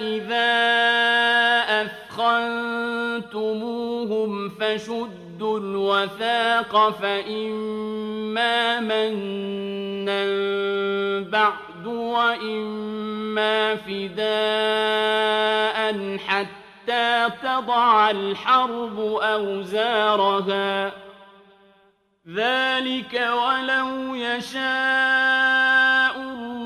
إذا أثخنتموهم فشدوا الوثاق فإما منا بعد وإما فداء حتى تضع الحرب أوزارها ذلك ولو يشاء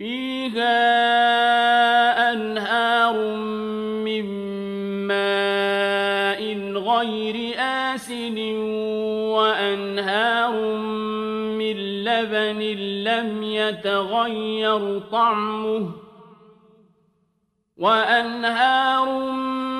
فيها أنهار من ماء غير آسن وأنهار من لبن لم يتغير طعمه وأنهار من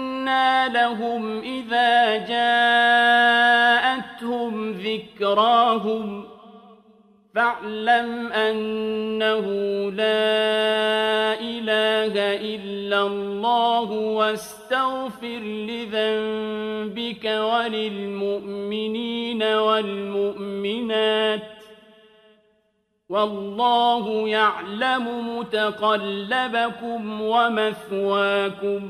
لهم إذا جاءتهم ذكراهم فاعلم أنه لا إله إلا الله واستغفر لذنبك وللمؤمنين والمؤمنات والله يعلم متقلبكم ومثواكم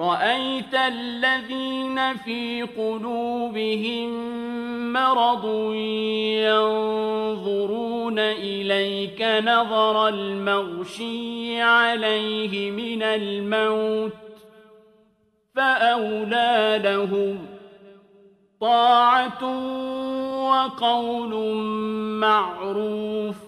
رأيت الذين في قلوبهم مرض ينظرون إليك نظر المغشي عليه من الموت فأولى لهم طاعة وقول معروف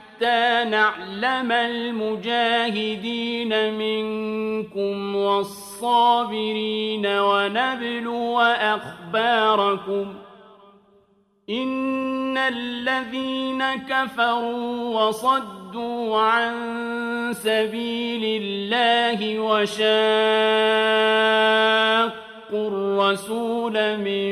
حتى نعلم المجاهدين منكم والصابرين ونبلو أخباركم إن الذين كفروا وصدوا عن سبيل الله وشاقوا الرسول من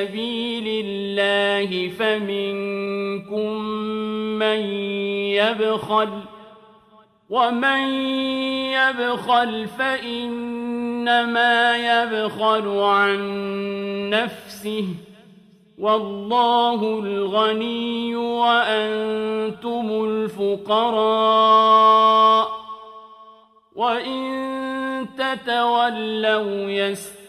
سبيل الله فمنكم من يبخل ومن يبخل فإنما يبخل عن نفسه والله الغني وأنتم الفقراء وإن تتولوا